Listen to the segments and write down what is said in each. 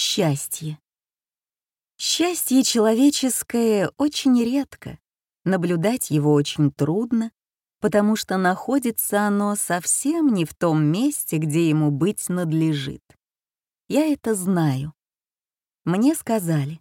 Счастье. Счастье человеческое очень редко. Наблюдать его очень трудно, потому что находится оно совсем не в том месте, где ему быть надлежит. Я это знаю. Мне сказали.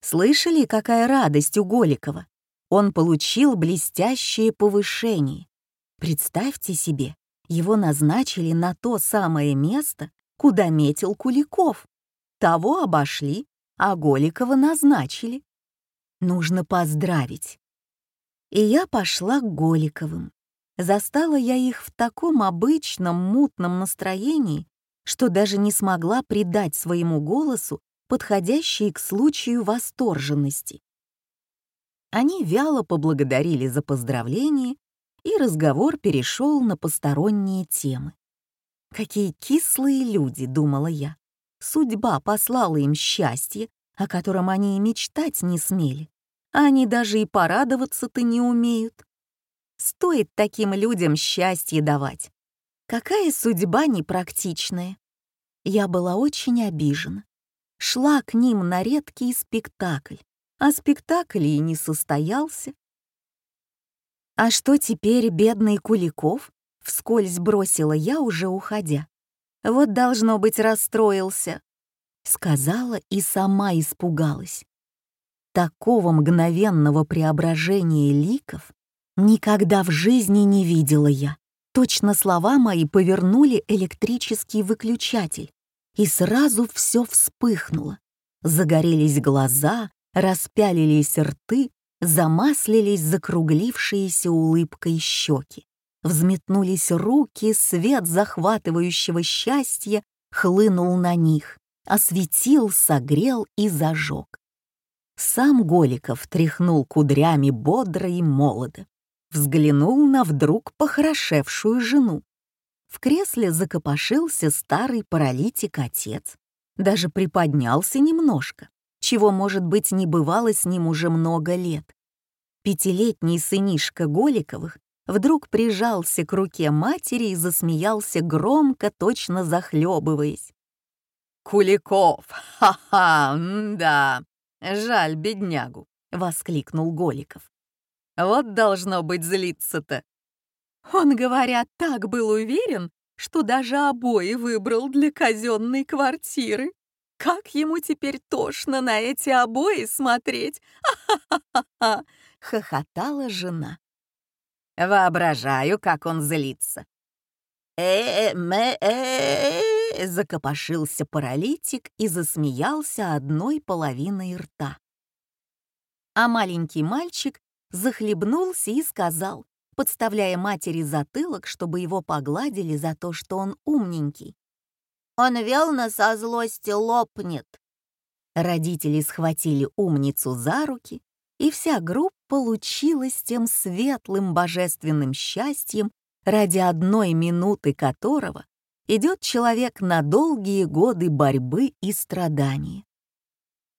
Слышали, какая радость у Голикова? Он получил блестящее повышение. Представьте себе, его назначили на то самое место, куда метил Куликов. Того обошли, а Голикова назначили. Нужно поздравить. И я пошла к Голиковым. Застала я их в таком обычном мутном настроении, что даже не смогла придать своему голосу подходящей к случаю восторженности. Они вяло поблагодарили за поздравление, и разговор перешел на посторонние темы. «Какие кислые люди», — думала я. Судьба послала им счастье, о котором они и мечтать не смели. Они даже и порадоваться-то не умеют. Стоит таким людям счастье давать. Какая судьба непрактичная. Я была очень обижена. Шла к ним на редкий спектакль, а спектакль и не состоялся. «А что теперь, бедный Куликов?» — вскользь бросила я, уже уходя. Вот, должно быть, расстроился. Сказала и сама испугалась. Такого мгновенного преображения ликов никогда в жизни не видела я. Точно слова мои повернули электрический выключатель, и сразу все вспыхнуло. Загорелись глаза, распялились рты, замаслились закруглившиеся улыбкой щеки взметнулись руки, свет захватывающего счастья хлынул на них, осветил, согрел и зажег. Сам Голиков тряхнул кудрями бодро и молодо, взглянул на вдруг похорошевшую жену. В кресле закопошился старый паралитик-отец, даже приподнялся немножко, чего, может быть, не бывало с ним уже много лет. Пятилетний сынишка Голиковых вдруг прижался к руке матери и засмеялся громко, точно захлебываясь. «Куликов! Ха-ха! Да! Жаль беднягу!» — воскликнул Голиков. «Вот должно быть злиться-то!» Он, говорят, так был уверен, что даже обои выбрал для казенной квартиры. Как ему теперь тошно на эти обои смотреть! Ха-ха-ха-ха! хохотала жена. Воображаю, как он злится. э мэ э закопошился паралитик и засмеялся одной половиной рта. А маленький мальчик захлебнулся и сказал, подставляя матери затылок, чтобы его погладили за то, что он умненький. «Он велно со злости лопнет». Родители схватили умницу за руки и вся группа лучилась тем светлым божественным счастьем, ради одной минуты которого идет человек на долгие годы борьбы и страдания.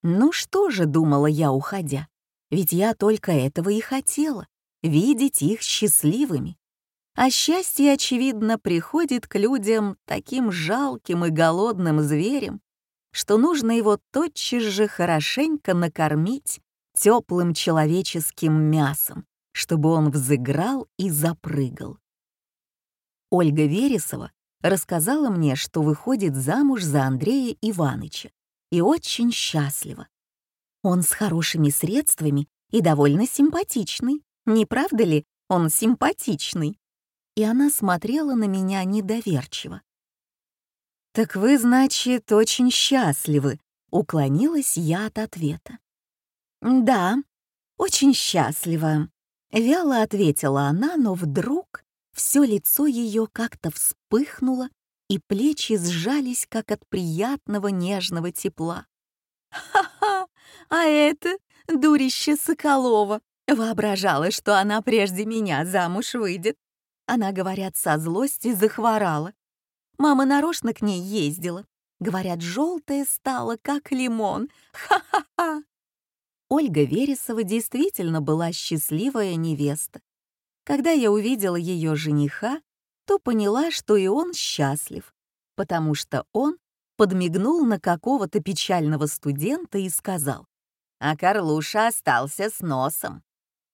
Ну что же, думала я, уходя, ведь я только этого и хотела — видеть их счастливыми. А счастье, очевидно, приходит к людям таким жалким и голодным зверем, что нужно его тотчас же хорошенько накормить теплым человеческим мясом, чтобы он взыграл и запрыгал. Ольга Вересова рассказала мне, что выходит замуж за Андрея Иваныча и очень счастлива. Он с хорошими средствами и довольно симпатичный. Не правда ли, он симпатичный? И она смотрела на меня недоверчиво. «Так вы, значит, очень счастливы», — уклонилась я от ответа. «Да, очень счастлива», — вяло ответила она, но вдруг все лицо ее как-то вспыхнуло, и плечи сжались, как от приятного нежного тепла. «Ха-ха! А это дурище Соколова! Воображала, что она прежде меня замуж выйдет. Она, говорят, со злости захворала. Мама нарочно к ней ездила. Говорят, желтая стала, как лимон. Ха-ха-ха! Ольга Вересова действительно была счастливая невеста. Когда я увидела ее жениха, то поняла, что и он счастлив, потому что он подмигнул на какого-то печального студента и сказал, «А Карлуша остался с носом.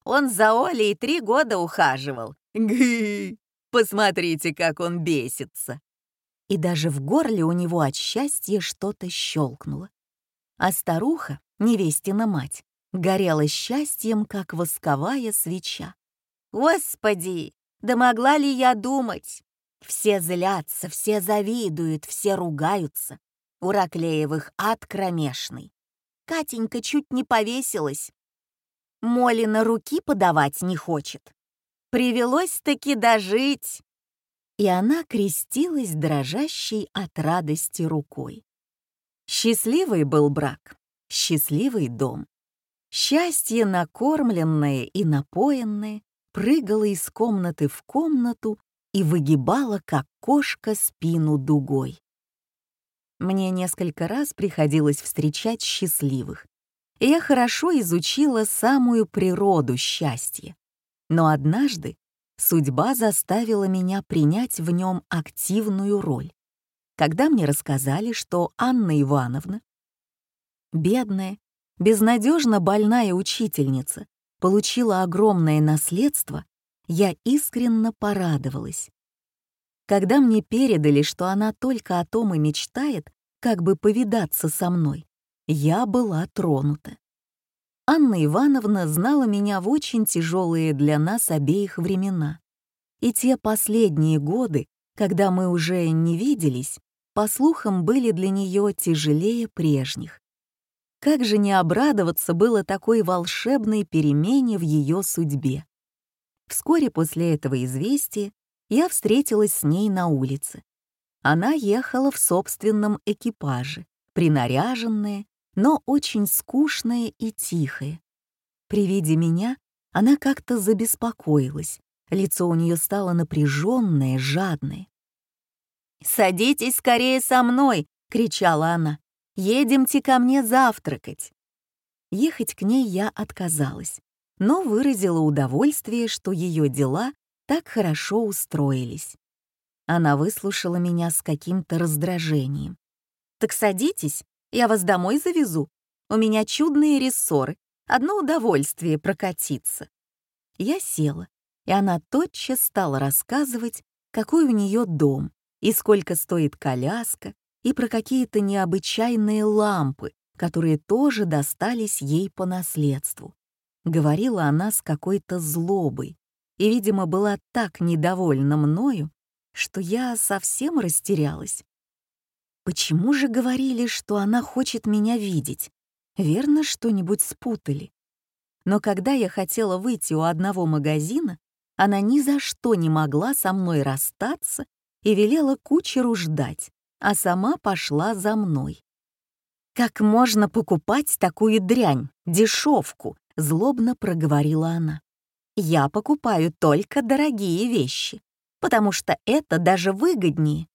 Он за Олей три года ухаживал. Гы! Посмотрите, как он бесится!» И даже в горле у него от счастья что-то щелкнуло. А старуха, невестина мать, горела счастьем, как восковая свеча. «Господи, да могла ли я думать? Все злятся, все завидуют, все ругаются. У Раклеевых ад кромешный. Катенька чуть не повесилась. Молина руки подавать не хочет. Привелось-таки дожить. И она крестилась дрожащей от радости рукой. Счастливый был брак, счастливый дом. Счастье, накормленное и напоенное, прыгало из комнаты в комнату и выгибало, как кошка, спину дугой. Мне несколько раз приходилось встречать счастливых, и я хорошо изучила самую природу счастья. Но однажды судьба заставила меня принять в нем активную роль. Когда мне рассказали, что Анна Ивановна, бедная, безнадежно больная учительница, получила огромное наследство, я искренне порадовалась. Когда мне передали, что она только о том и мечтает, как бы повидаться со мной, я была тронута. Анна Ивановна знала меня в очень тяжелые для нас обеих времена. И те последние годы, когда мы уже не виделись, по слухам, были для нее тяжелее прежних. Как же не обрадоваться было такой волшебной перемене в ее судьбе. Вскоре после этого известия я встретилась с ней на улице. Она ехала в собственном экипаже, принаряженная, но очень скучная и тихая. При виде меня она как-то забеспокоилась, лицо у нее стало напряженное, жадное. «Садитесь скорее со мной!» — кричала она. «Едемте ко мне завтракать!» Ехать к ней я отказалась но выразила удовольствие, что ее дела так хорошо устроились. Она выслушала меня с каким-то раздражением. «Так садитесь, я вас домой завезу. У меня чудные рессоры, одно удовольствие прокатиться». Я села, и она тотчас стала рассказывать, какой у нее дом, и сколько стоит коляска, и про какие-то необычайные лампы, которые тоже достались ей по наследству. Говорила она с какой-то злобой и, видимо, была так недовольна мною, что я совсем растерялась. Почему же говорили, что она хочет меня видеть? Верно, что-нибудь спутали. Но когда я хотела выйти у одного магазина, она ни за что не могла со мной расстаться и велела кучеру ждать, а сама пошла за мной. Как можно покупать такую дрянь, дешевку, — злобно проговорила она. «Я покупаю только дорогие вещи, потому что это даже выгоднее».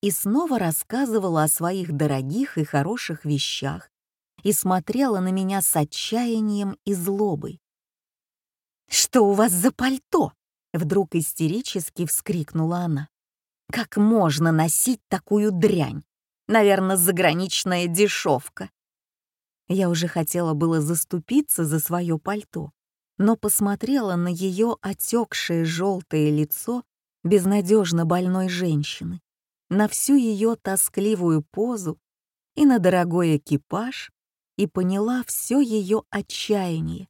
И снова рассказывала о своих дорогих и хороших вещах и смотрела на меня с отчаянием и злобой. «Что у вас за пальто?» — вдруг истерически вскрикнула она. «Как можно носить такую дрянь? Наверное, заграничная дешевка. Я уже хотела было заступиться за свое пальто, но посмотрела на ее отекшее желтое лицо безнадежно больной женщины, на всю ее тоскливую позу и на дорогой экипаж и поняла все ее отчаяние.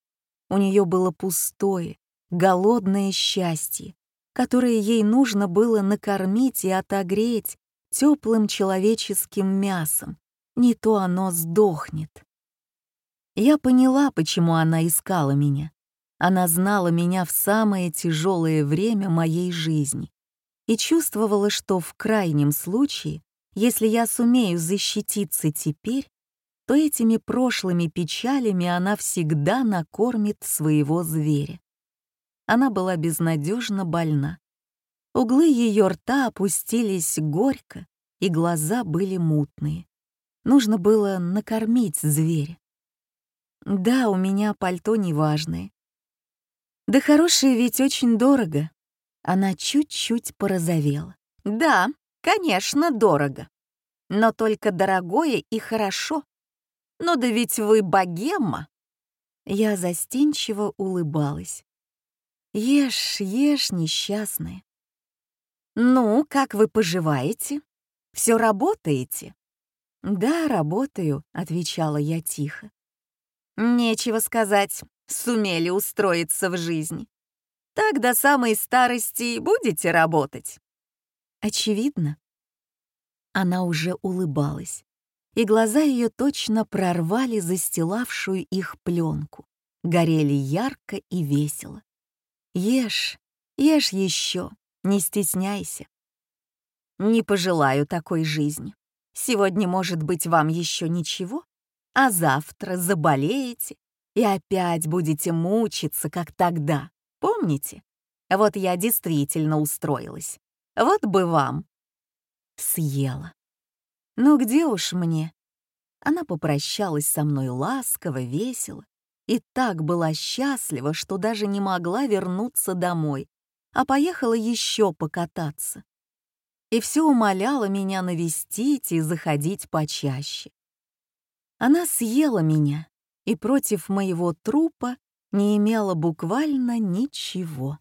У нее было пустое, голодное счастье, которое ей нужно было накормить и отогреть теплым человеческим мясом, не то оно сдохнет. Я поняла, почему она искала меня. Она знала меня в самое тяжелое время моей жизни и чувствовала, что в крайнем случае, если я сумею защититься теперь, то этими прошлыми печалями она всегда накормит своего зверя. Она была безнадежно больна. Углы ее рта опустились горько, и глаза были мутные. Нужно было накормить зверя. Да, у меня пальто неважное. Да хорошее ведь очень дорого. Она чуть-чуть порозовела. Да, конечно, дорого. но только дорогое и хорошо. Ну да ведь вы богема. Я застенчиво улыбалась. Ешь, ешь, несчастная. Ну, как вы поживаете? Все работаете? Да, работаю, отвечала я тихо. Нечего сказать, сумели устроиться в жизни. Так до самой старости будете работать. Очевидно. Она уже улыбалась, и глаза ее точно прорвали застилавшую их пленку, горели ярко и весело. Ешь, ешь еще, не стесняйся. Не пожелаю такой жизни. Сегодня, может быть, вам еще ничего, а завтра заболеете и опять будете мучиться, как тогда. Помните? Вот я действительно устроилась. Вот бы вам. Съела. Ну где уж мне? Она попрощалась со мной ласково, весело, и так была счастлива, что даже не могла вернуться домой, а поехала еще покататься. И все умоляла меня навестить и заходить почаще. Она съела меня и против моего трупа не имела буквально ничего.